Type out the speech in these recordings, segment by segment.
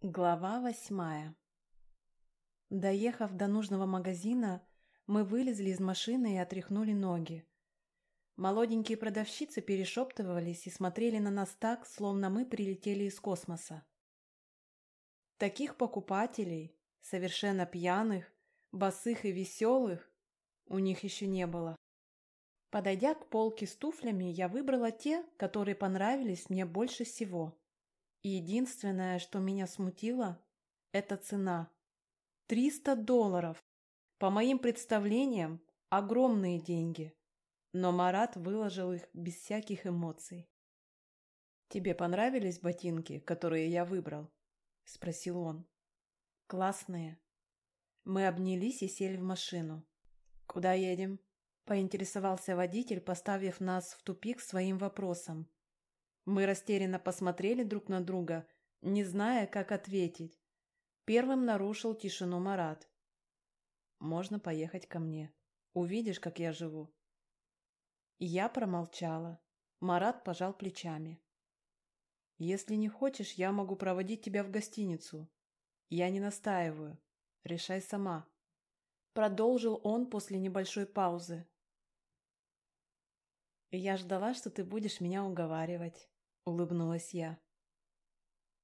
Глава восьмая Доехав до нужного магазина, мы вылезли из машины и отряхнули ноги. Молоденькие продавщицы перешептывались и смотрели на нас так, словно мы прилетели из космоса. Таких покупателей, совершенно пьяных, босых и веселых, у них еще не было. Подойдя к полке с туфлями, я выбрала те, которые понравились мне больше всего. Единственное, что меня смутило, это цена. Триста долларов. По моим представлениям, огромные деньги. Но Марат выложил их без всяких эмоций. «Тебе понравились ботинки, которые я выбрал?» – спросил он. «Классные». Мы обнялись и сели в машину. «Куда едем?» – поинтересовался водитель, поставив нас в тупик своим вопросом. Мы растерянно посмотрели друг на друга, не зная, как ответить. Первым нарушил тишину Марат. «Можно поехать ко мне. Увидишь, как я живу». Я промолчала. Марат пожал плечами. «Если не хочешь, я могу проводить тебя в гостиницу. Я не настаиваю. Решай сама». Продолжил он после небольшой паузы. «Я ждала, что ты будешь меня уговаривать улыбнулась я.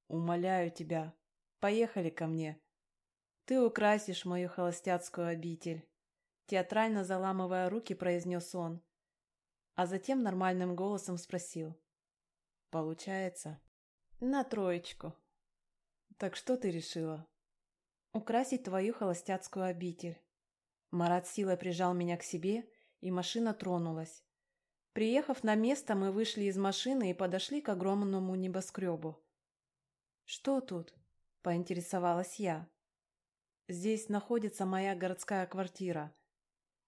Умоляю тебя, поехали ко мне. Ты украсишь мою холостяцкую обитель. Театрально заламывая руки, произнес он, а затем нормальным голосом спросил. Получается? На троечку. Так что ты решила? Украсить твою холостяцкую обитель. Марат силой прижал меня к себе, и машина тронулась. Приехав на место, мы вышли из машины и подошли к огромному небоскребу. «Что тут?» – поинтересовалась я. «Здесь находится моя городская квартира.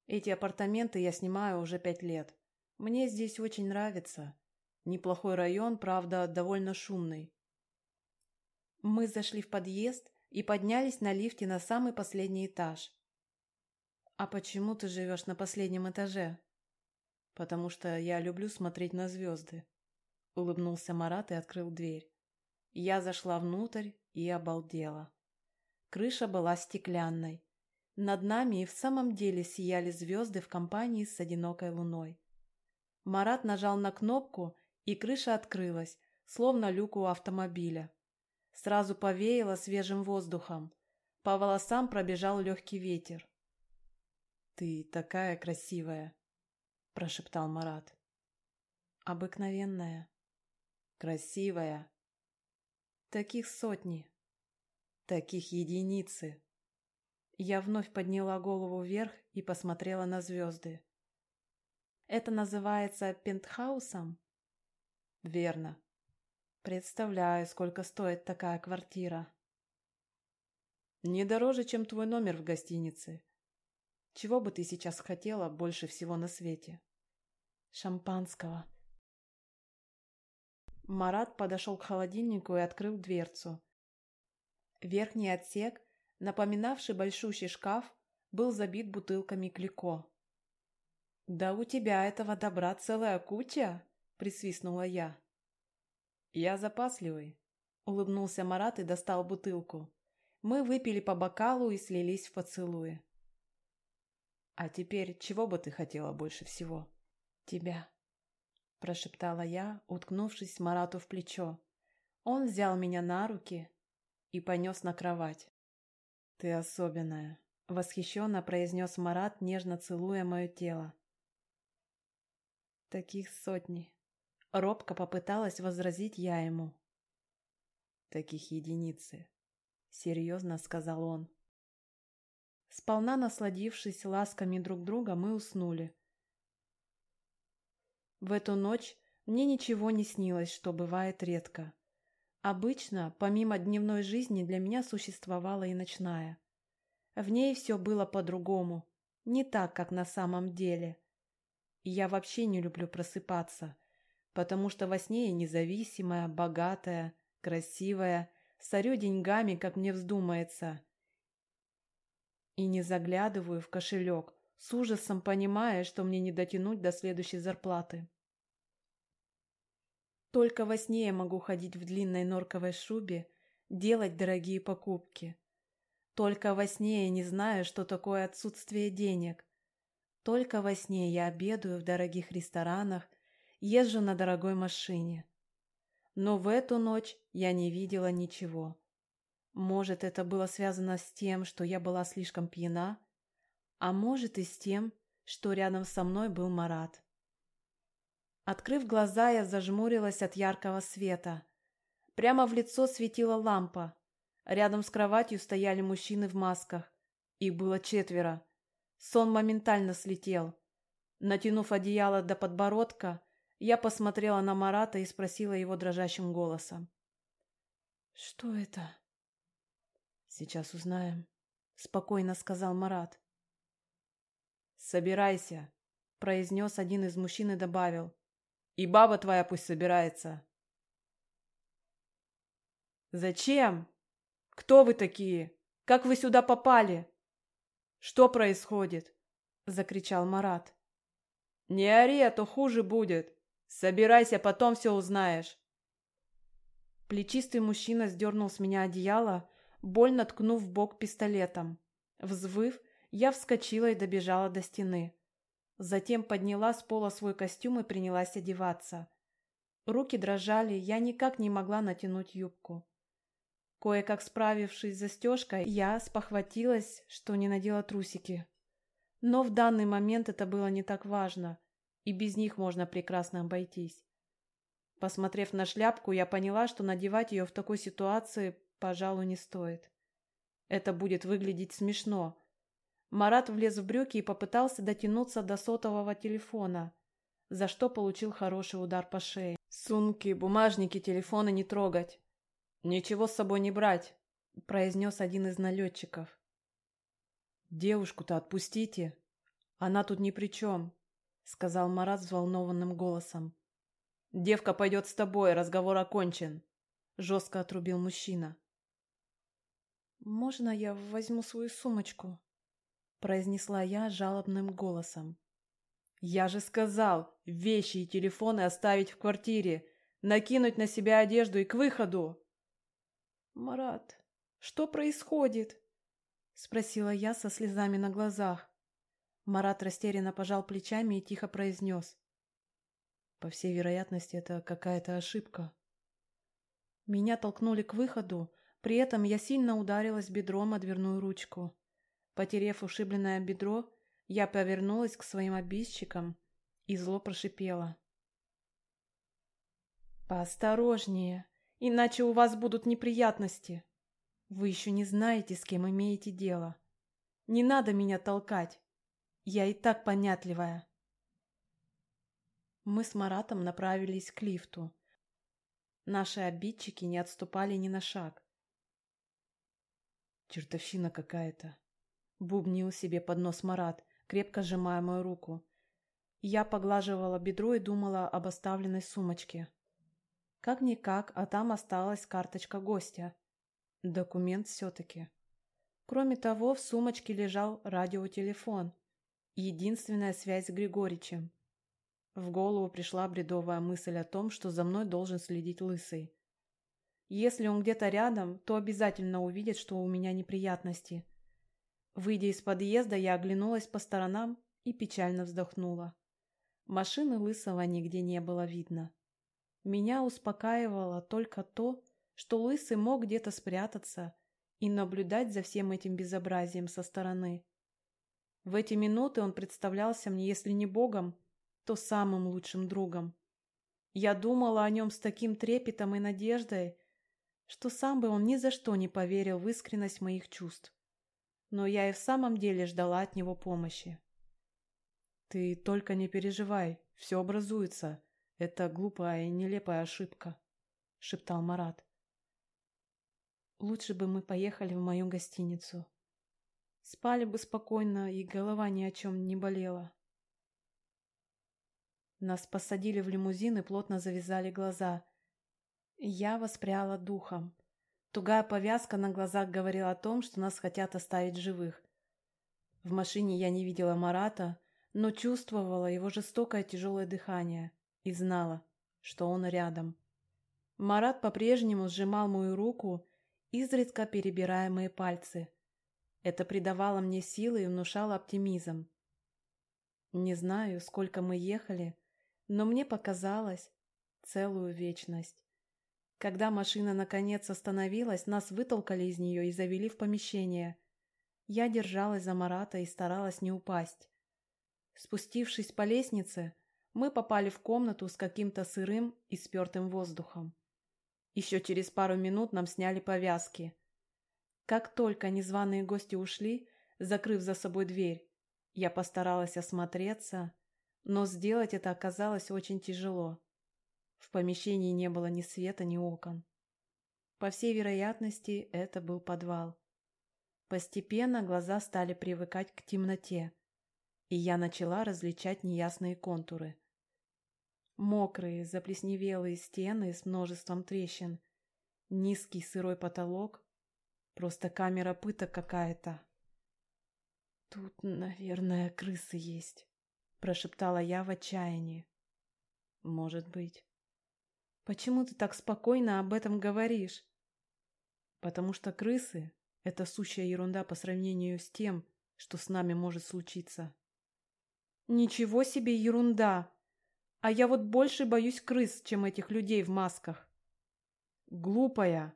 Эти апартаменты я снимаю уже пять лет. Мне здесь очень нравится. Неплохой район, правда, довольно шумный». Мы зашли в подъезд и поднялись на лифте на самый последний этаж. «А почему ты живешь на последнем этаже?» Потому что я люблю смотреть на звезды. Улыбнулся Марат и открыл дверь. Я зашла внутрь и обалдела. Крыша была стеклянной. Над нами и в самом деле сияли звезды в компании с одинокой луной. Марат нажал на кнопку, и крыша открылась, словно люк у автомобиля. Сразу повеяло свежим воздухом. По волосам пробежал легкий ветер. «Ты такая красивая!» Прошептал Марат. Обыкновенная, красивая. Таких сотни, таких единицы. Я вновь подняла голову вверх и посмотрела на звезды. Это называется пентхаусом? Верно. Представляю, сколько стоит такая квартира. Не дороже, чем твой номер в гостинице. Чего бы ты сейчас хотела больше всего на свете? Шампанского. Марат подошел к холодильнику и открыл дверцу. Верхний отсек, напоминавший большущий шкаф, был забит бутылками клико. «Да у тебя этого добра целая куча!» — присвистнула я. «Я запасливый», — улыбнулся Марат и достал бутылку. Мы выпили по бокалу и слились в поцелуи. «А теперь чего бы ты хотела больше всего?» «Тебя», — прошептала я, уткнувшись Марату в плечо. Он взял меня на руки и понес на кровать. «Ты особенная», — восхищенно произнес Марат, нежно целуя мое тело. «Таких сотни». Робко попыталась возразить я ему. «Таких единицы», — серьезно сказал он. Сполна насладившись ласками друг друга, мы уснули. В эту ночь мне ничего не снилось, что бывает редко. Обычно, помимо дневной жизни, для меня существовала и ночная. В ней все было по-другому, не так, как на самом деле. Я вообще не люблю просыпаться, потому что во сне я независимая, богатая, красивая, сорю деньгами, как мне вздумается. И не заглядываю в кошелек, с ужасом понимая, что мне не дотянуть до следующей зарплаты. Только во сне я могу ходить в длинной норковой шубе, делать дорогие покупки. Только во сне я не знаю, что такое отсутствие денег. Только во сне я обедаю в дорогих ресторанах, езжу на дорогой машине. Но в эту ночь я не видела ничего. Может, это было связано с тем, что я была слишком пьяна, а может и с тем, что рядом со мной был Марат. Открыв глаза, я зажмурилась от яркого света. Прямо в лицо светила лампа. Рядом с кроватью стояли мужчины в масках. Их было четверо. Сон моментально слетел. Натянув одеяло до подбородка, я посмотрела на Марата и спросила его дрожащим голосом. «Что это?» «Сейчас узнаем», — спокойно сказал Марат. «Собирайся», — произнес один из мужчин и добавил. «И баба твоя пусть собирается». «Зачем? Кто вы такие? Как вы сюда попали? Что происходит?» — закричал Марат. «Не ори, а то хуже будет. Собирайся, потом все узнаешь». Плечистый мужчина сдернул с меня одеяло, больно ткнув в бок пистолетом. Взвыв, я вскочила и добежала до стены. Затем подняла с пола свой костюм и принялась одеваться. Руки дрожали, я никак не могла натянуть юбку. Кое-как справившись с застежкой, я спохватилась, что не надела трусики. Но в данный момент это было не так важно, и без них можно прекрасно обойтись. Посмотрев на шляпку, я поняла, что надевать ее в такой ситуации пожалуй, не стоит. Это будет выглядеть смешно. Марат влез в брюки и попытался дотянуться до сотового телефона, за что получил хороший удар по шее. «Сумки, бумажники, телефоны не трогать. Ничего с собой не брать», — произнес один из налетчиков. «Девушку-то отпустите. Она тут ни при чем», — сказал Марат взволнованным голосом. «Девка пойдет с тобой, разговор окончен», — жестко отрубил мужчина. «Можно я возьму свою сумочку?» Произнесла я жалобным голосом. «Я же сказал, вещи и телефоны оставить в квартире, накинуть на себя одежду и к выходу!» «Марат, что происходит?» спросила я со слезами на глазах. Марат растерянно пожал плечами и тихо произнес. «По всей вероятности, это какая-то ошибка». Меня толкнули к выходу, при этом я сильно ударилась бедром о дверную ручку. Потерев ушибленное бедро, я повернулась к своим обидчикам и зло прошипела. «Поосторожнее, иначе у вас будут неприятности. Вы еще не знаете, с кем имеете дело. Не надо меня толкать. Я и так понятливая». Мы с Маратом направились к лифту. Наши обидчики не отступали ни на шаг. Чертовщина какая-то. Бубнил себе под нос Марат, крепко сжимая мою руку. Я поглаживала бедро и думала об оставленной сумочке. Как-никак, а там осталась карточка гостя. Документ все-таки. Кроме того, в сумочке лежал радиотелефон. Единственная связь с Григоричем. В голову пришла бредовая мысль о том, что за мной должен следить Лысый. Если он где-то рядом, то обязательно увидит, что у меня неприятности. Выйдя из подъезда, я оглянулась по сторонам и печально вздохнула. Машины Лысого нигде не было видно. Меня успокаивало только то, что Лысый мог где-то спрятаться и наблюдать за всем этим безобразием со стороны. В эти минуты он представлялся мне, если не богом, то самым лучшим другом. Я думала о нем с таким трепетом и надеждой, что сам бы он ни за что не поверил в искренность моих чувств. Но я и в самом деле ждала от него помощи. «Ты только не переживай, все образуется. Это глупая и нелепая ошибка», — шептал Марат. «Лучше бы мы поехали в мою гостиницу. Спали бы спокойно, и голова ни о чем не болела». Нас посадили в лимузин и плотно завязали глаза — я воспряла духом. Тугая повязка на глазах говорила о том, что нас хотят оставить живых. В машине я не видела Марата, но чувствовала его жестокое тяжелое дыхание и знала, что он рядом. Марат по-прежнему сжимал мою руку изредка перебирая мои пальцы. Это придавало мне силы и внушало оптимизм. Не знаю, сколько мы ехали, но мне показалось целую вечность. Когда машина наконец остановилась, нас вытолкали из нее и завели в помещение. Я держалась за Марата и старалась не упасть. Спустившись по лестнице, мы попали в комнату с каким-то сырым и спертым воздухом. Еще через пару минут нам сняли повязки. Как только незваные гости ушли, закрыв за собой дверь, я постаралась осмотреться, но сделать это оказалось очень тяжело. В помещении не было ни света, ни окон. По всей вероятности, это был подвал. Постепенно глаза стали привыкать к темноте, и я начала различать неясные контуры. Мокрые, заплесневелые стены с множеством трещин, низкий сырой потолок, просто камера пыток какая-то. «Тут, наверное, крысы есть», — прошептала я в отчаянии. «Может быть». Почему ты так спокойно об этом говоришь? Потому что крысы — это сущая ерунда по сравнению с тем, что с нами может случиться. Ничего себе ерунда! А я вот больше боюсь крыс, чем этих людей в масках. Глупая!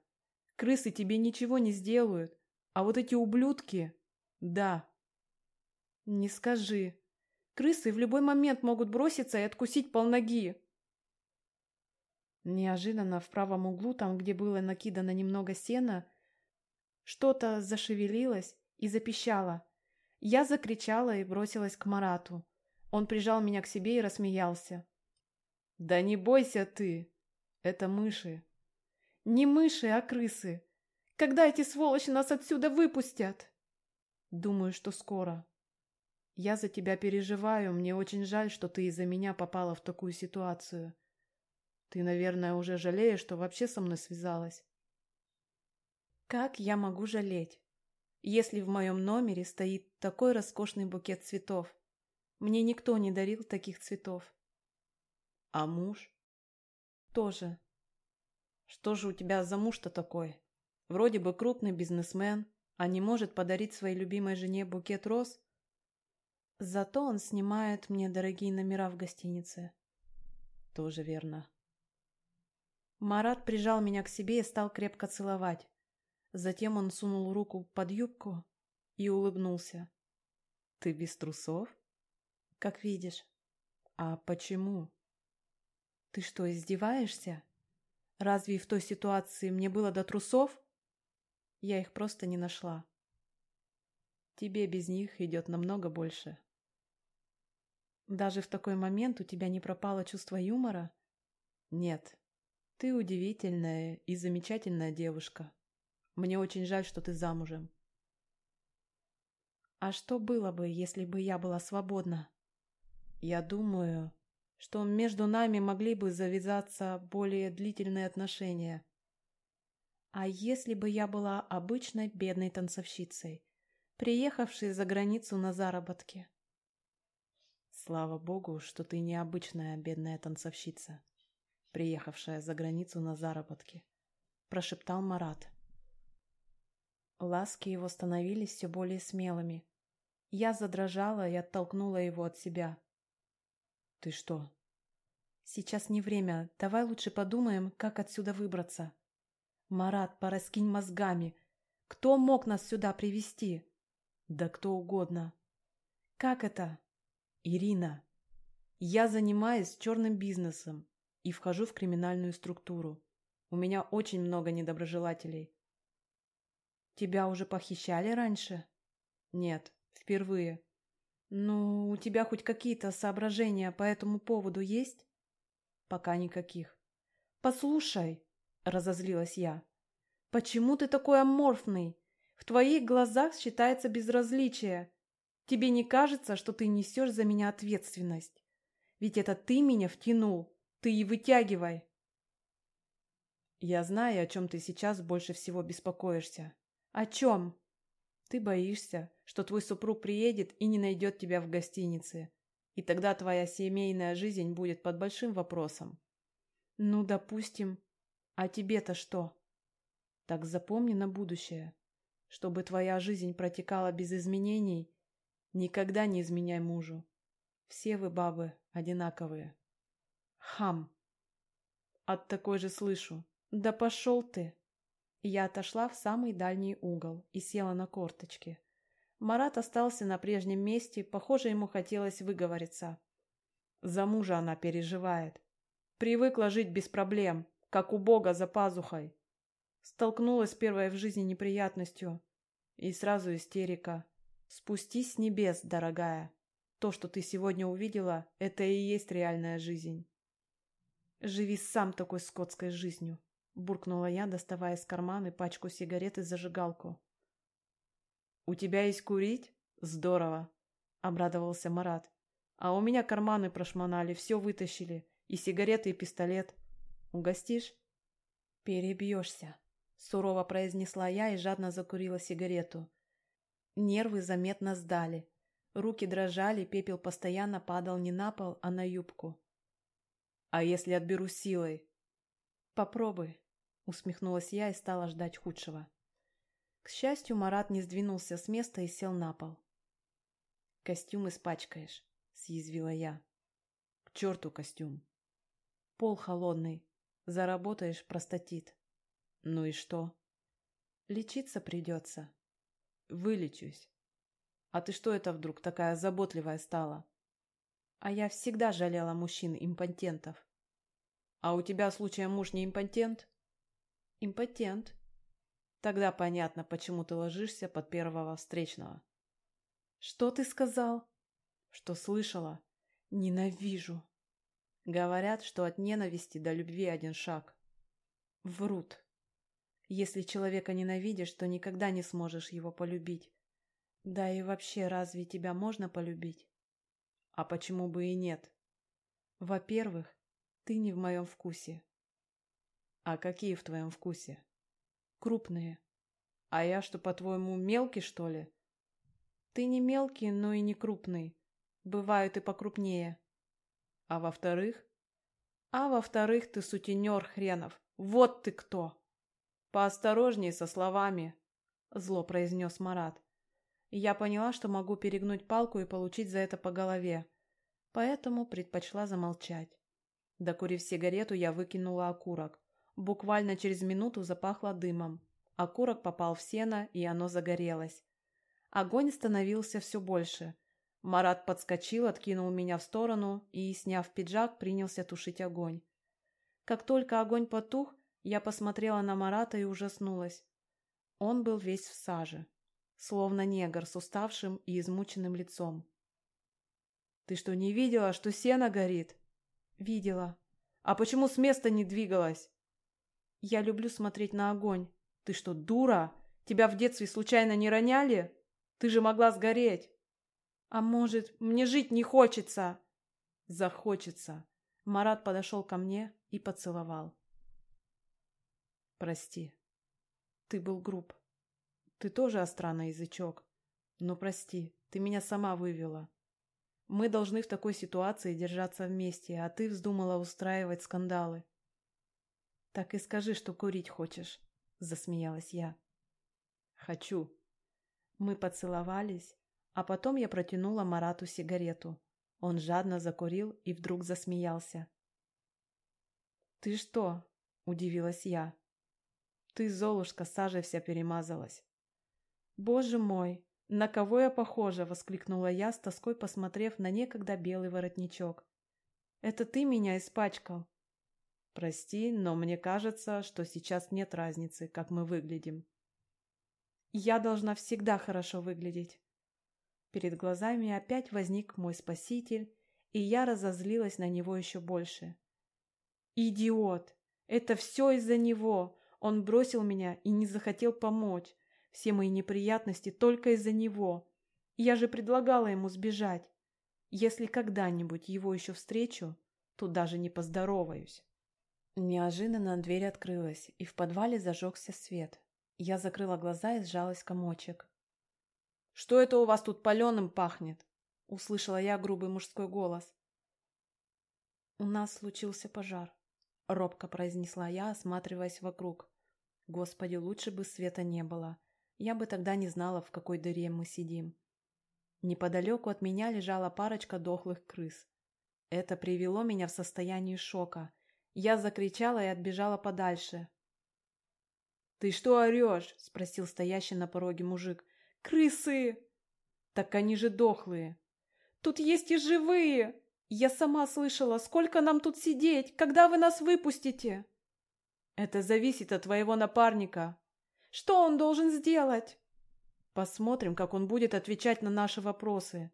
Крысы тебе ничего не сделают, а вот эти ублюдки — да. Не скажи. Крысы в любой момент могут броситься и откусить полноги. Неожиданно в правом углу, там, где было накидано немного сена, что-то зашевелилось и запищало. Я закричала и бросилась к Марату. Он прижал меня к себе и рассмеялся. «Да не бойся ты! Это мыши!» «Не мыши, а крысы! Когда эти сволочи нас отсюда выпустят?» «Думаю, что скоро. Я за тебя переживаю, мне очень жаль, что ты из-за меня попала в такую ситуацию. Ты, наверное, уже жалеешь, что вообще со мной связалась. Как я могу жалеть, если в моем номере стоит такой роскошный букет цветов? Мне никто не дарил таких цветов. А муж? Тоже. Что же у тебя за муж-то такой? Вроде бы крупный бизнесмен, а не может подарить своей любимой жене букет роз? Зато он снимает мне дорогие номера в гостинице. Тоже верно. Марат прижал меня к себе и стал крепко целовать. Затем он сунул руку под юбку и улыбнулся. «Ты без трусов?» «Как видишь». «А почему?» «Ты что, издеваешься? Разве в той ситуации мне было до трусов?» Я их просто не нашла. Тебе без них идет намного больше. Даже в такой момент у тебя не пропало чувство юмора? Нет, ты удивительная и замечательная девушка. Мне очень жаль, что ты замужем. А что было бы, если бы я была свободна? Я думаю, что между нами могли бы завязаться более длительные отношения. А если бы я была обычной бедной танцовщицей, приехавшей за границу на заработки? Слава богу, что ты не обычная бедная танцовщица приехавшая за границу на заработки, прошептал Марат. Ласки его становились все более смелыми. Я задрожала и оттолкнула его от себя. «Ты что?» «Сейчас не время. Давай лучше подумаем, как отсюда выбраться». «Марат, пораскинь мозгами. Кто мог нас сюда привести «Да кто угодно». «Как это?» «Ирина. Я занимаюсь черным бизнесом и вхожу в криминальную структуру. У меня очень много недоброжелателей. Тебя уже похищали раньше? Нет, впервые. Ну, у тебя хоть какие-то соображения по этому поводу есть? Пока никаких. Послушай, разозлилась я. Почему ты такой аморфный? В твоих глазах считается безразличие. Тебе не кажется, что ты несешь за меня ответственность? Ведь это ты меня втянул. Ты и вытягивай. Я знаю, о чем ты сейчас больше всего беспокоишься. О чем? Ты боишься, что твой супруг приедет и не найдет тебя в гостинице. И тогда твоя семейная жизнь будет под большим вопросом. Ну, допустим. А тебе-то что? Так запомни на будущее. Чтобы твоя жизнь протекала без изменений, никогда не изменяй мужу. Все вы, бабы, одинаковые. Хам. От такой же слышу. Да пошел ты. Я отошла в самый дальний угол и села на корточки. Марат остался на прежнем месте, похоже, ему хотелось выговориться. За мужа она переживает. Привыкла жить без проблем, как у Бога за пазухой. Столкнулась первой в жизни неприятностью. И сразу истерика. Спустись с небес, дорогая. То, что ты сегодня увидела, это и есть реальная жизнь. Живи сам такой скотской жизнью, буркнула я, доставая из кармана пачку сигарет и зажигалку. У тебя есть курить? Здорово, обрадовался Марат. А у меня карманы прошмонали, все вытащили, и сигареты, и пистолет. Угостишь? Перебьешься. Сурово произнесла я и жадно закурила сигарету. Нервы заметно сдали. Руки дрожали, пепел постоянно падал не на пол, а на юбку. «А если отберу силой?» «Попробуй», — усмехнулась я и стала ждать худшего. К счастью, Марат не сдвинулся с места и сел на пол. «Костюм испачкаешь», — съязвила я. «К черту костюм!» «Пол холодный. Заработаешь простатит». Ну и что? Лечиться придется. Вылечусь. А ты что это вдруг такая заботливая стала? А я всегда жалела мужчин-импотентов. А у тебя случаем муж не импотент? Импотент. Тогда понятно, почему ты ложишься под первого встречного. Что ты сказал? Что слышала? Ненавижу. Говорят, что от ненависти до любви один шаг. Врут. Если человека ненавидишь, то никогда не сможешь его полюбить. Да и вообще, разве тебя можно полюбить? А почему бы и нет? Во-первых, ты не в моем вкусе. А какие в твоем вкусе? Крупные. А я что, по-твоему, мелкий, что ли? Ты не мелкий, но и не крупный. Бывают и покрупнее. А во-вторых? А во-вторых, ты сутенер хренов. Вот ты кто! «Поосторожней со словами», — зло произнес Марат. Я поняла, что могу перегнуть палку и получить за это по голове, поэтому предпочла замолчать. Докурив сигарету, я выкинула окурок. Буквально через минуту запахло дымом. Окурок попал в сено, и оно загорелось. Огонь становился все больше. Марат подскочил, откинул меня в сторону и, сняв пиджак, принялся тушить огонь. Как только огонь потух, я посмотрела на Марата и ужаснулась. Он был весь в саже, словно негр с уставшим и измученным лицом. «Ты что, не видела, что сено горит?» «Видела. А почему с места не двигалась?» «Я люблю смотреть на огонь. Ты что, дура? Тебя в детстве случайно не роняли? Ты же могла сгореть!» «А может, мне жить не хочется?» «Захочется!» Марат подошел ко мне и поцеловал. Прости. Ты был груб. Ты тоже остра на язычок. Но прости, ты меня сама вывела. Мы должны в такой ситуации держаться вместе, а ты вздумала устраивать скандалы. Так и скажи, что курить хочешь, засмеялась я. Хочу. Мы поцеловались, а потом я протянула Марату сигарету. Он жадно закурил и вдруг засмеялся. «Ты что?» – удивилась я. Ты, Золушка, сажей вся перемазалась. Боже мой, на кого я похожа, воскликнула я, с тоской посмотрев на некогда белый воротничок. Это ты меня испачкал. Прости, но мне кажется, что сейчас нет разницы, как мы выглядим. Я должна всегда хорошо выглядеть. Перед глазами опять возник мой спаситель, и я разозлилась на него еще больше. Идиот! Это все из-за него! Он бросил меня и не захотел помочь. Все мои неприятности только из-за него. Я же предлагала ему сбежать. Если когда-нибудь его еще встречу, то даже не поздороваюсь. Неожиданно дверь открылась, и в подвале зажегся свет. Я закрыла глаза и сжалась комочек. «Что это у вас тут паленым пахнет?» — услышала я грубый мужской голос. «У нас случился пожар», — робко произнесла я, осматриваясь вокруг. Господи, лучше бы света не было. Я бы тогда не знала, в какой дыре мы сидим. Неподалеку от меня лежала парочка дохлых крыс. Это привело меня в состояние шока. Я закричала и отбежала подальше. «Ты что орешь?» – спросил стоящий на пороге мужик. «Крысы!» «Так они же дохлые!» «Тут есть и живые!» «Я сама слышала, сколько нам тут сидеть, когда вы нас выпустите?» «Это зависит от твоего напарника». «Что он должен сделать?» «Посмотрим, как он будет отвечать на наши вопросы.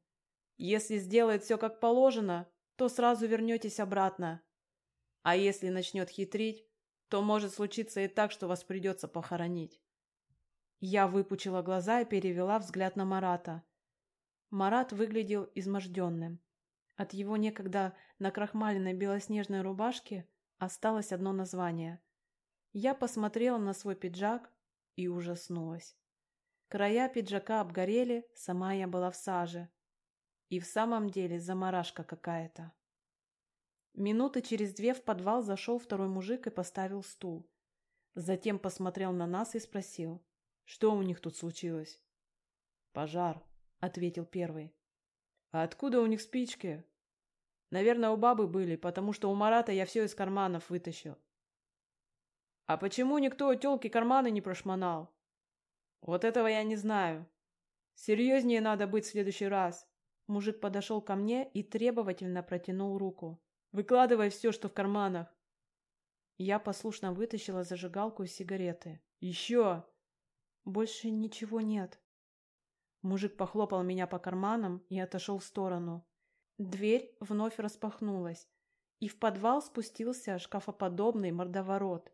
Если сделает все как положено, то сразу вернетесь обратно. А если начнет хитрить, то может случиться и так, что вас придется похоронить». Я выпучила глаза и перевела взгляд на Марата. Марат выглядел изможденным. От его некогда накрахмаленной белоснежной рубашки осталось одно название. Я посмотрела на свой пиджак и ужаснулась. Края пиджака обгорели, сама я была в саже. И в самом деле заморашка какая-то. Минуты через две в подвал зашел второй мужик и поставил стул. Затем посмотрел на нас и спросил, что у них тут случилось. «Пожар», — ответил первый. А откуда у них спички? Наверное, у бабы были, потому что у Марата я все из карманов вытащил. А почему никто у тёлки карманы не прошмонал? Вот этого я не знаю. Серьезнее надо быть в следующий раз. Мужик подошел ко мне и требовательно протянул руку. Выкладывай все, что в карманах. Я послушно вытащила зажигалку и сигареты. Еще! Больше ничего нет. Мужик похлопал меня по карманам и отошел в сторону. Дверь вновь распахнулась, и в подвал спустился шкафоподобный мордоворот.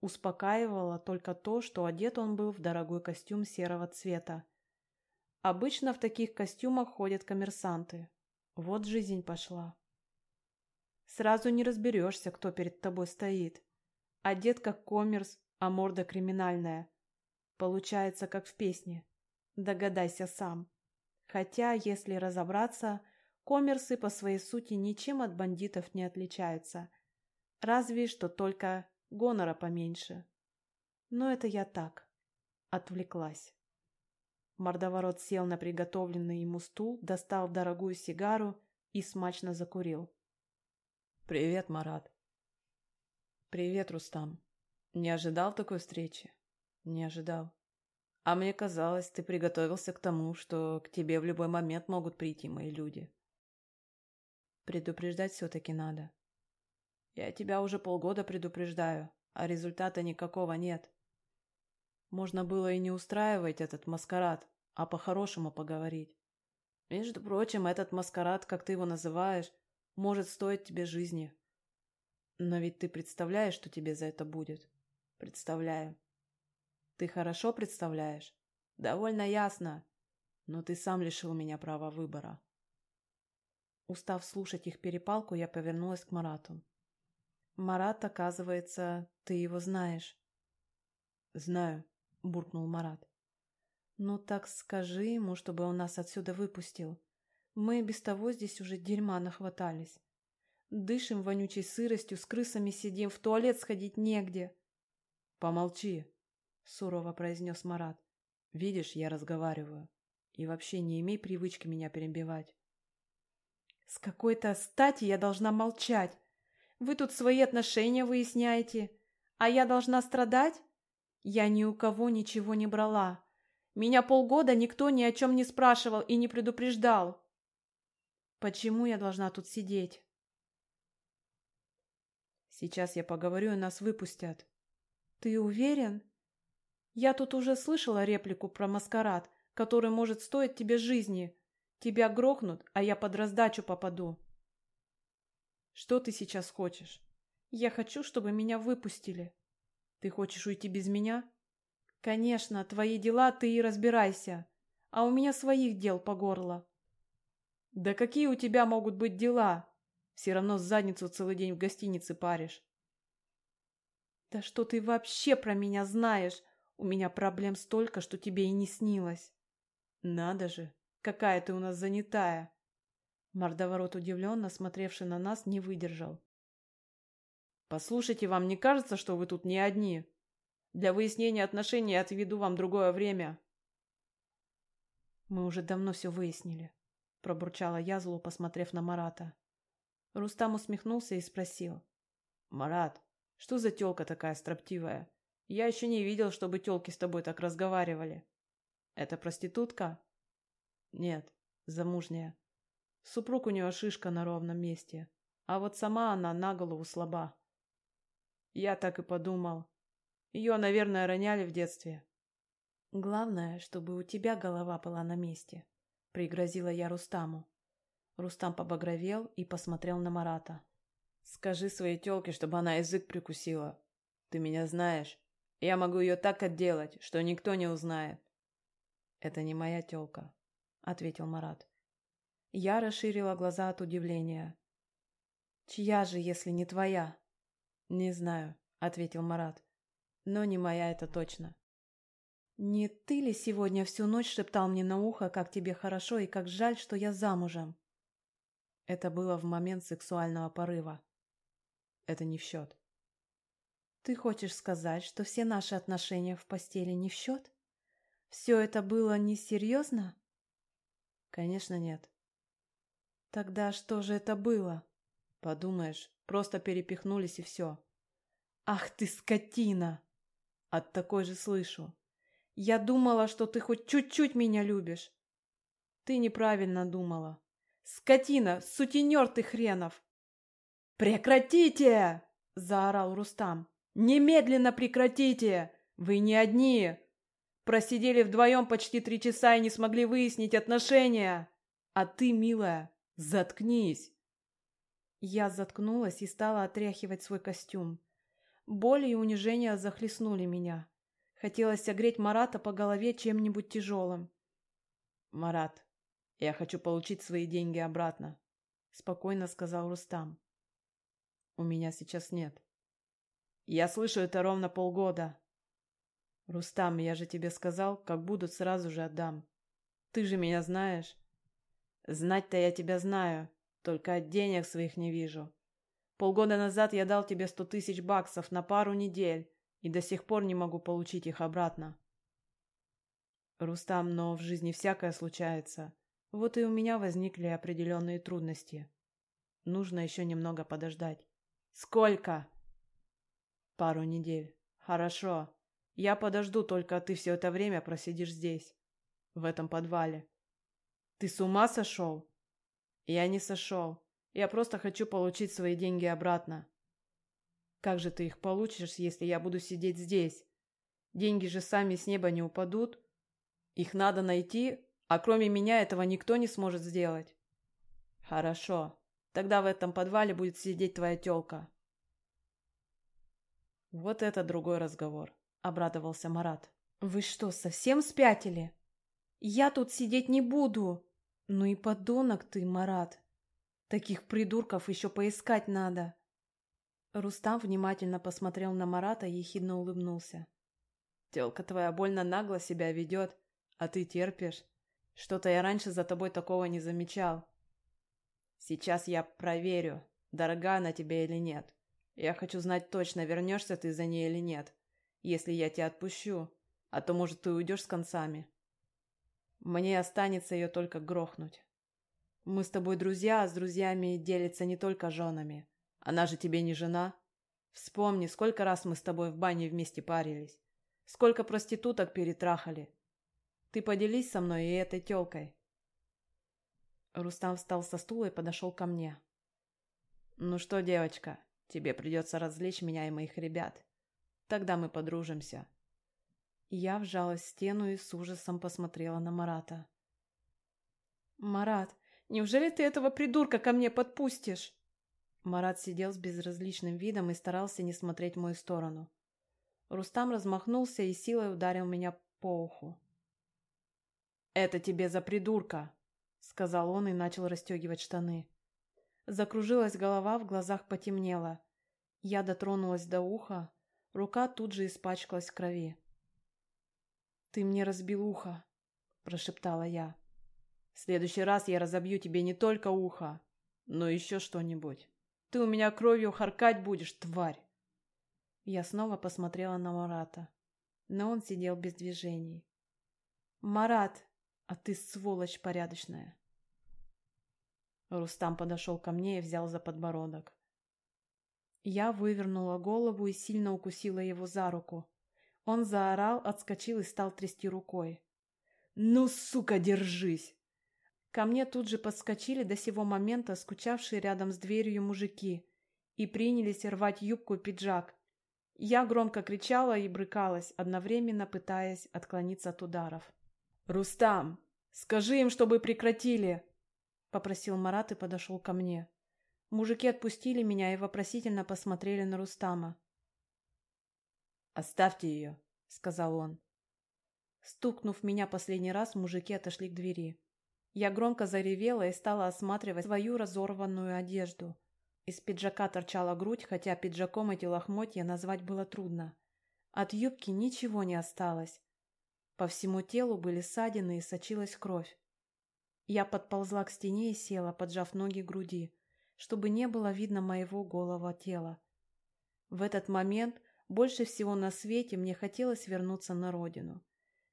Успокаивало только то, что одет он был в дорогой костюм серого цвета. Обычно в таких костюмах ходят коммерсанты. Вот жизнь пошла. Сразу не разберешься, кто перед тобой стоит. Одет как коммерс, а морда криминальная. Получается, как в песне. Догадайся сам. Хотя, если разобраться, коммерсы по своей сути ничем от бандитов не отличаются. Разве что только гонора поменьше. Но это я так. Отвлеклась. Мордоворот сел на приготовленный ему стул, достал дорогую сигару и смачно закурил. «Привет, Марат». «Привет, Рустам. Не ожидал такой встречи?» «Не ожидал. А мне казалось, ты приготовился к тому, что к тебе в любой момент могут прийти мои люди. Предупреждать все-таки надо. Я тебя уже полгода предупреждаю, а результата никакого нет. Можно было и не устраивать этот маскарад, а по-хорошему поговорить. Между прочим, этот маскарад, как ты его называешь, может стоить тебе жизни. Но ведь ты представляешь, что тебе за это будет? Представляю. Ты хорошо представляешь? Довольно ясно. Но ты сам лишил меня права выбора. Устав слушать их перепалку, я повернулась к Марату. Марат, оказывается, ты его знаешь. Знаю, буркнул Марат. Ну так скажи ему, чтобы он нас отсюда выпустил. Мы без того здесь уже дерьма нахватались. Дышим вонючей сыростью, с крысами сидим, в туалет сходить негде. Помолчи, сурово произнес Марат. Видишь, я разговариваю. И вообще не имей привычки меня перебивать. С какой-то стати я должна молчать. Вы тут свои отношения выясняете, а я должна страдать? Я ни у кого ничего не брала. Меня полгода никто ни о чем не спрашивал и не предупреждал. Почему я должна тут сидеть? Сейчас я поговорю, и нас выпустят. Ты уверен? Я тут уже слышала реплику про маскарад, который может стоить тебе жизни. Тебя грохнут, а я под раздачу попаду. Что ты сейчас хочешь? Я хочу, чтобы меня выпустили. Ты хочешь уйти без меня? Конечно, твои дела ты и разбирайся. А у меня своих дел по горло. Да какие у тебя могут быть дела? Все равно задницу целый день в гостинице паришь. Да что ты вообще про меня знаешь? У меня проблем столько, что тебе и не снилось. Надо же, какая ты у нас занятая. Мордоворот, удивленно смотревший на нас, не выдержал. Послушайте, вам не кажется, что вы тут не одни? Для выяснения отношений отведу вам другое время». «Мы уже давно все выяснили», — пробурчала я, зло посмотрев на Марата. Рустам усмехнулся и спросил. «Марат, что за тёлка такая строптивая? Я еще не видел, чтобы тёлки с тобой так разговаривали. Это проститутка?» «Нет, замужняя. Супруг у нее шишка на ровном месте, а вот сама она на голову слаба. Я так и подумал. Ее, наверное, роняли в детстве. Главное, чтобы у тебя голова была на месте, пригрозила я Рустаму. Рустам побагровел и посмотрел на Марата. Скажи своей тёлке, чтобы она язык прикусила. Ты меня знаешь. Я могу ее так отделать, что никто не узнает. Это не моя тёлка, ответил Марат. Я расширила глаза от удивления. Чья же, если не твоя? Не знаю, ответил Марат. Но не моя это точно. Не ты ли сегодня всю ночь шептал мне на ухо, как тебе хорошо и как жаль, что я замужем? Это было в момент сексуального порыва. Это не в счет. Ты хочешь сказать, что все наши отношения в постели не в счет? Все это было несерьезно? Конечно, нет. Тогда что же это было? Подумаешь, просто перепихнулись и все. Ах ты скотина! От такой же слышу. Я думала, что ты хоть чуть-чуть меня любишь. Ты неправильно думала. Скотина, сутенер ты хренов! Прекратите! Заорал Рустам. Немедленно прекратите! Вы не одни! Просидели вдвоем почти три часа и не смогли выяснить отношения. А ты, милая, заткнись. Я заткнулась и стала отряхивать свой костюм. Боль и унижение захлестнули меня. Хотелось согреть Марата по голове чем-нибудь тяжелым. «Марат, я хочу получить свои деньги обратно», — спокойно сказал Рустам. «У меня сейчас нет». «Я слышу это ровно полгода». «Рустам, я же тебе сказал, как будут, сразу же отдам. Ты же меня знаешь». «Знать-то я тебя знаю, только денег своих не вижу. Полгода назад я дал тебе сто тысяч баксов на пару недель, и до сих пор не могу получить их обратно. Рустам, но в жизни всякое случается. Вот и у меня возникли определенные трудности. Нужно еще немного подождать. Сколько? Пару недель. Хорошо. Я подожду, только ты все это время просидишь здесь, в этом подвале. Ты с ума сошел? Я не сошел. Я просто хочу получить свои деньги обратно. Как же ты их получишь, если я буду сидеть здесь? Деньги же сами с неба не упадут. Их надо найти, а кроме меня этого никто не сможет сделать. Хорошо. Тогда в этом подвале будет сидеть твоя тёлка. Вот это другой разговор, обрадовался Марат. Вы что, совсем спятили? Я тут сидеть не буду. Ну и подонок ты, Марат. Таких придурков еще поискать надо. Рустам внимательно посмотрел на Марата и ехидно улыбнулся. «Телка твоя больно нагло себя ведет, а ты терпишь. Что-то я раньше за тобой такого не замечал. Сейчас я проверю, дорога она тебе или нет. Я хочу знать точно, вернешься ты за ней или нет. Если я тебя отпущу, а то, может, ты уйдешь с концами. Мне останется ее только грохнуть. Мы с тобой друзья, а с друзьями делятся не только женами. Она же тебе не жена. Вспомни, сколько раз мы с тобой в бане вместе парились. Сколько проституток перетрахали. Ты поделись со мной и этой тёлкой. Рустам встал со стула и подошел ко мне. Ну что, девочка, тебе придется развлечь меня и моих ребят. Тогда мы подружимся. Я вжалась в стену и с ужасом посмотрела на Марата. «Марат, неужели ты этого придурка ко мне подпустишь?» Марат сидел с безразличным видом и старался не смотреть в мою сторону. Рустам размахнулся и силой ударил меня по уху. «Это тебе за придурка!» — сказал он и начал расстегивать штаны. Закружилась голова, в глазах потемнело. Я дотронулась до уха, рука тут же испачкалась в крови. «Ты мне разбил ухо», — прошептала я. «В следующий раз я разобью тебе не только ухо, но еще что-нибудь». Ты у меня кровью харкать будешь, тварь!» Я снова посмотрела на Марата. но он сидел без движений. «Марат, а ты сволочь порядочная!» Рустам подошел ко мне и взял за подбородок. Я вывернула голову и сильно укусила его за руку. Он заорал, отскочил и стал трясти рукой. «Ну, сука, держись!» Ко мне тут же подскочили до сего момента скучавшие рядом с дверью мужики и принялись рвать юбку и пиджак. Я громко кричала и брыкалась, одновременно пытаясь отклониться от ударов. «Рустам, скажи им, чтобы прекратили!» — попросил Марат и подошел ко мне. Мужики отпустили меня и вопросительно посмотрели на Рустама. «Оставьте ее», — сказал он. Стукнув меня последний раз, мужики отошли к двери. Я громко заревела и стала осматривать свою разорванную одежду. Из пиджака торчала грудь, хотя пиджаком эти лохмотья назвать было трудно. От юбки ничего не осталось. По всему телу были ссадины и сочилась кровь. Я подползла к стене и села, поджав ноги к груди, чтобы не было видно моего голого тела. В этот момент больше всего на свете мне хотелось вернуться на родину.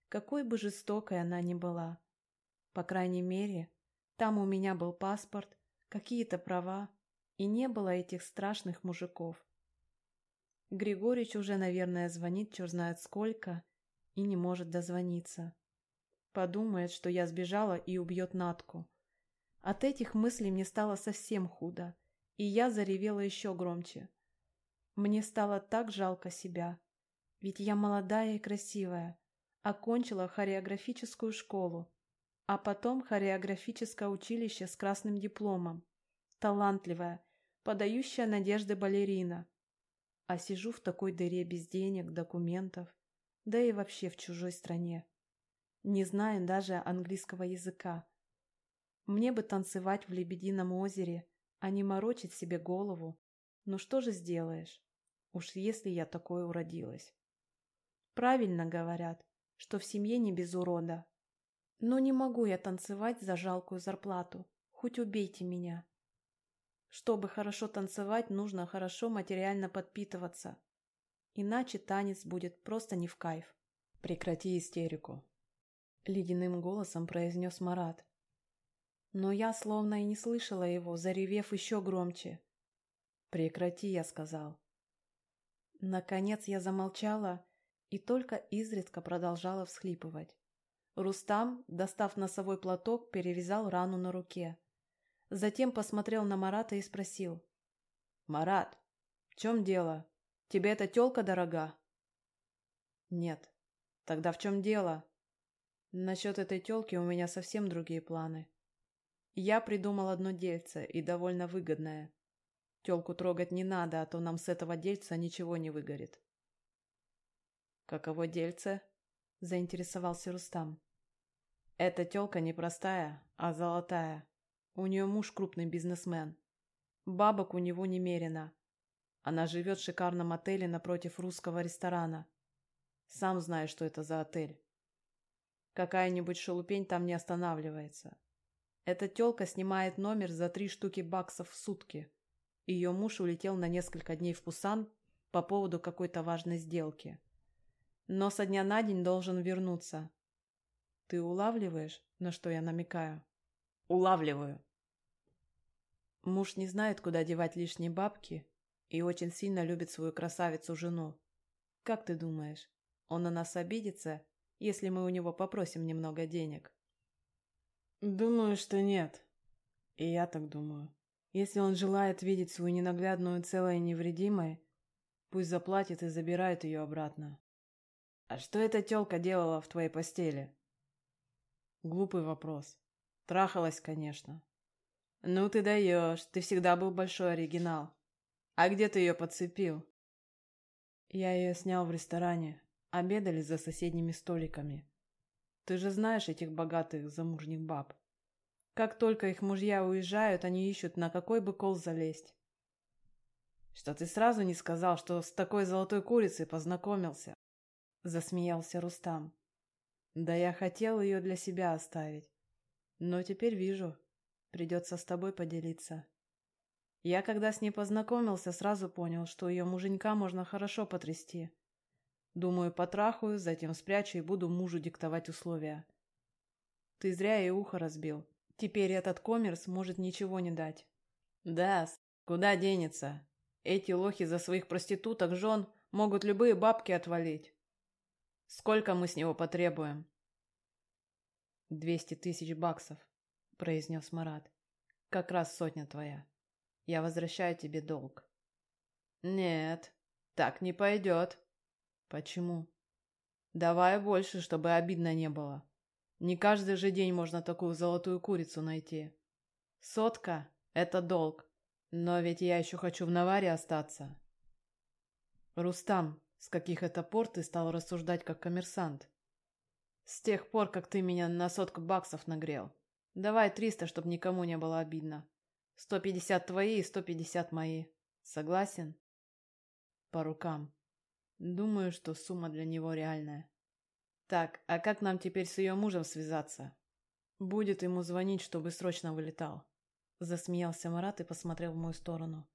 Какой бы жестокой она ни была. По крайней мере, там у меня был паспорт, какие-то права, и не было этих страшных мужиков. Григорич уже, наверное, звонит черт знает сколько и не может дозвониться. Подумает, что я сбежала и убьет Натку. От этих мыслей мне стало совсем худо, и я заревела еще громче. Мне стало так жалко себя, ведь я молодая и красивая, окончила хореографическую школу, а потом хореографическое училище с красным дипломом, талантливая, подающая надежды балерина. А сижу в такой дыре без денег, документов, да и вообще в чужой стране не знаю даже английского языка. Мне бы танцевать в Лебедином озере, а не морочить себе голову. Ну что же сделаешь? Уж если я такой уродилась. Правильно говорят, что в семье не без урода. Но не могу я танцевать за жалкую зарплату. Хоть убейте меня. Чтобы хорошо танцевать, нужно хорошо материально подпитываться. Иначе танец будет просто не в кайф. Прекрати истерику. — ледяным голосом произнес Марат. Но я словно и не слышала его, заревев еще громче. «Прекрати», — я сказал. Наконец я замолчала и только изредка продолжала всхлипывать. Рустам, достав носовой платок, перевязал рану на руке. Затем посмотрел на Марата и спросил. «Марат, в чем дело? Тебе эта тёлка дорога?» «Нет». «Тогда в чем дело?» Насчет этой тёлки у меня совсем другие планы. Я придумал одно дельце, и довольно выгодное. Тёлку трогать не надо, а то нам с этого дельца ничего не выгорит. «Каково дельце?» – заинтересовался Рустам. «Эта тёлка не простая, а золотая. У неё муж крупный бизнесмен. Бабок у него немерено. Она живет в шикарном отеле напротив русского ресторана. Сам знаешь, что это за отель. Какая-нибудь шелупень там не останавливается. Эта тёлка снимает номер за три штуки баксов в сутки. Ее муж улетел на несколько дней в Пусан по поводу какой-то важной сделки. Но со дня на день должен вернуться. Ты улавливаешь, на что я намекаю? Улавливаю. Муж не знает, куда девать лишние бабки и очень сильно любит свою красавицу-жену. Как ты думаешь, он на нас обидится если мы у него попросим немного денег? Думаю, что нет. И я так думаю. Если он желает видеть свою ненаглядную целой и невредимой, пусть заплатит и забирает ее обратно. А что эта тёлка делала в твоей постели? Глупый вопрос. Трахалась, конечно. Ну ты даешь, ты всегда был большой оригинал. А где ты ее подцепил? Я ее снял в ресторане, обедали за соседними столиками. Ты же знаешь этих богатых замужних баб. Как только их мужья уезжают, они ищут, на какой бы кол залезть. Что ты сразу не сказал, что с такой золотой курицей познакомился? Засмеялся Рустам. Да я хотел ее для себя оставить. Но теперь вижу, придется с тобой поделиться. Я, когда с ней познакомился, сразу понял, что ее муженька можно хорошо потрясти. Думаю, потрахаю, затем спрячу и буду мужу диктовать условия. Ты зря ей ухо разбил. Теперь этот коммерс может ничего не дать. Да, куда денется? Эти лохи за своих проституток жен могут любые бабки отвалить. Сколько мы с него потребуем? Двести тысяч баксов, произнес Марат. Как раз сотня твоя. Я возвращаю тебе долг. Нет, так не пойдет. Почему? Давай больше, чтобы обидно не было. Не каждый же день можно такую золотую курицу найти. Сотка — это долг. Но ведь я еще хочу в Наваре остаться. Рустам, с каких это пор ты стал рассуждать как коммерсант? С тех пор, как ты меня на сотку баксов нагрел. Давай триста, чтобы никому не было обидно. Сто пятьдесят твои и сто пятьдесят мои. Согласен? По рукам. Думаю, что сумма для него реальная. Так, а как нам теперь с ее мужем связаться? Будет ему звонить, чтобы срочно вылетал. Засмеялся Марат и посмотрел в мою сторону.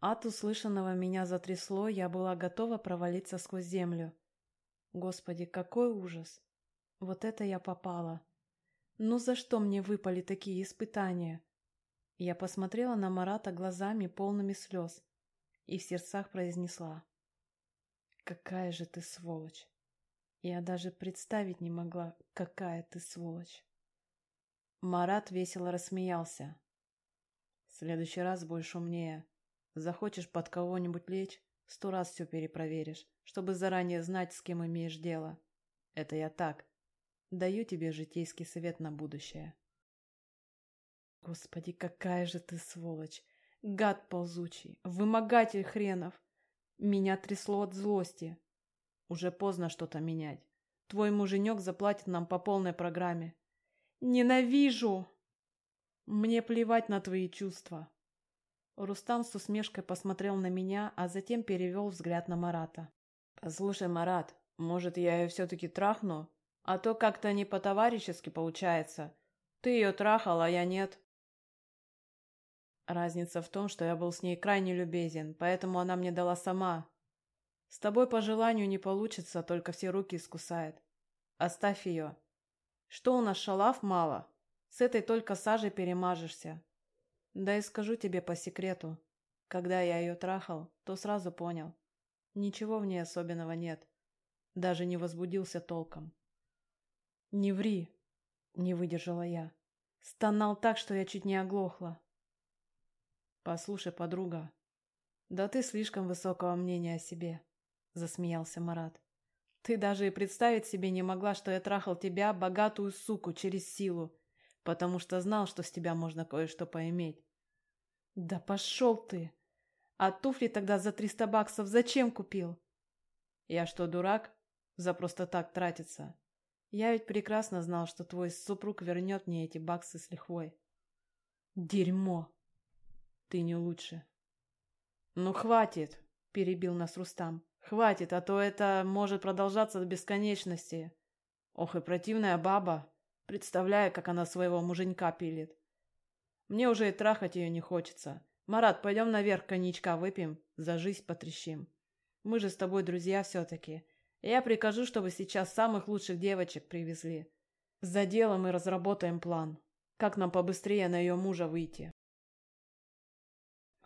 От услышанного меня затрясло, я была готова провалиться сквозь землю. Господи, какой ужас! Вот это я попала! Ну за что мне выпали такие испытания? Я посмотрела на Марата глазами, полными слез, и в сердцах произнесла. Какая же ты сволочь! Я даже представить не могла, какая ты сволочь. Марат весело рассмеялся. В следующий раз больше умнее. Захочешь под кого-нибудь лечь, сто раз все перепроверишь, чтобы заранее знать, с кем имеешь дело. Это я так. Даю тебе житейский совет на будущее. Господи, какая же ты сволочь! Гад ползучий, вымогатель хренов! Меня трясло от злости. Уже поздно что-то менять. Твой муженек заплатит нам по полной программе. Ненавижу! Мне плевать на твои чувства. Рустам с усмешкой посмотрел на меня, а затем перевел взгляд на Марата. «Послушай, Марат, может, я ее все-таки трахну? А то как-то не по-товарищески получается. Ты ее трахал, а я нет». Разница в том, что я был с ней крайне любезен, поэтому она мне дала сама, с тобой по желанию не получится, только все руки искусает. Оставь ее. Что у нас шалав мало? С этой только сажей перемажешься. Да и скажу тебе по секрету. Когда я ее трахал, то сразу понял. Ничего в ней особенного нет. Даже не возбудился толком. Не ври, не выдержала я. Стонал так, что я чуть не оглохла. Послушай, подруга, да ты слишком высокого мнения о себе засмеялся Марат. Ты даже и представить себе не могла, что я трахал тебя, богатую суку, через силу, потому что знал, что с тебя можно кое-что поиметь. Да пошел ты! А туфли тогда за триста баксов зачем купил? Я что, дурак? За просто так тратиться. Я ведь прекрасно знал, что твой супруг вернет мне эти баксы с лихвой. Дерьмо! Ты не лучше. Ну, хватит, перебил нас Рустам. Хватит, а то это может продолжаться до бесконечности. Ох и противная баба. Представляю, как она своего муженька пилит. Мне уже и трахать ее не хочется. Марат, пойдем наверх коньячка выпьем, за жизнь потрещим. Мы же с тобой друзья все-таки. Я прикажу, чтобы сейчас самых лучших девочек привезли. За делом мы разработаем план. Как нам побыстрее на ее мужа выйти.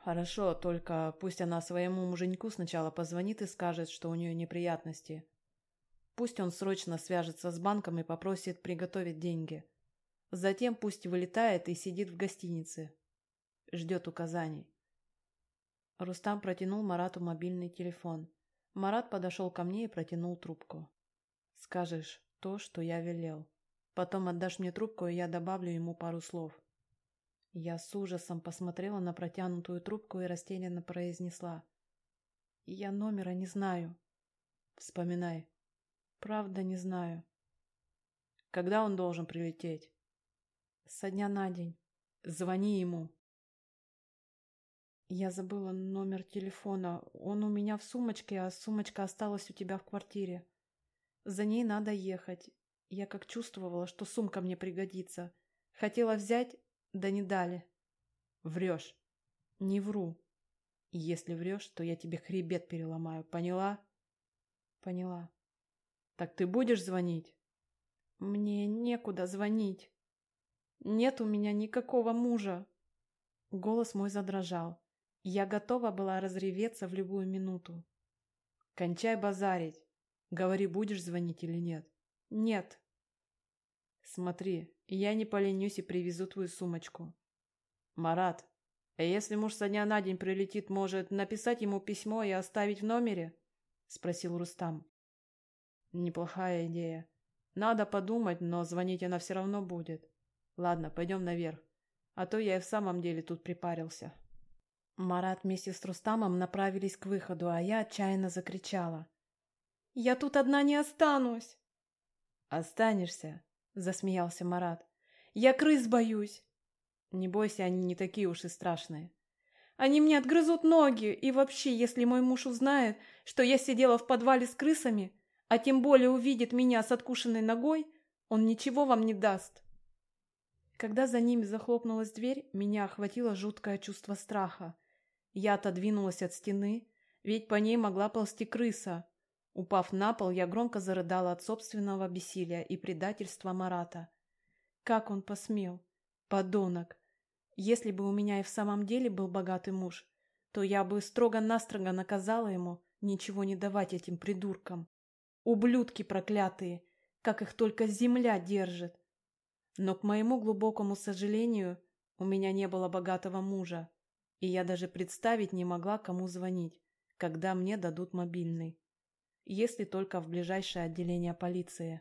Хорошо, только пусть она своему муженьку сначала позвонит и скажет, что у нее неприятности. Пусть он срочно свяжется с банком и попросит приготовить деньги. Затем пусть вылетает и сидит в гостинице. Ждет указаний. Рустам протянул Марату мобильный телефон. Марат подошел ко мне и протянул трубку. «Скажешь то, что я велел. Потом отдашь мне трубку, и я добавлю ему пару слов. Я с ужасом посмотрела на протянутую трубку и растерянно произнесла. «Я номера не знаю». «Вспоминай». «Правда не знаю». «Когда он должен прилететь?» «Со дня на день. Звони ему». «Я забыла номер телефона. Он у меня в сумочке, а сумочка осталась у тебя в квартире. За ней надо ехать. Я как чувствовала, что сумка мне пригодится. Хотела взять, да не дали. Врешь. Не вру. Если врешь, то я тебе хребет переломаю, поняла? Поняла. Так ты будешь звонить? Мне некуда звонить. Нет у меня никакого мужа. Голос мой задрожал. Я готова была разреветься в любую минуту. Кончай базарить. Говори, будешь звонить или нет. Нет. Смотри, я не поленюсь и привезу твою сумочку. Марат, а если муж со дня на день прилетит, может, написать ему письмо и оставить в номере? Спросил Рустам. Неплохая идея. Надо подумать, но звонить она все равно будет. Ладно, пойдем наверх. А то я и в самом деле тут припарился. Марат вместе с Рустамом направились к выходу, а я отчаянно закричала. «Я тут одна не останусь!» «Останешься!» — засмеялся Марат. «Я крыс боюсь!» «Не бойся, они не такие уж и страшные!» «Они мне отгрызут ноги, и вообще, если мой муж узнает, что я сидела в подвале с крысами, а тем более увидит меня с откушенной ногой, он ничего вам не даст!» Когда за ними захлопнулась дверь, меня охватило жуткое чувство страха. Я отодвинулась от стены, ведь по ней могла ползти крыса. Упав на пол, я громко зарыдала от собственного бессилия и предательства Марата. Как он посмел? Подонок! Если бы у меня и в самом деле был богатый муж, то я бы строго-настрого наказала ему ничего не давать этим придуркам. Ублюдки проклятые, как их только земля держит. Но, к моему глубокому сожалению, у меня не было богатого мужа, и я даже представить не могла, кому звонить, когда мне дадут мобильный. Если только в ближайшее отделение полиции.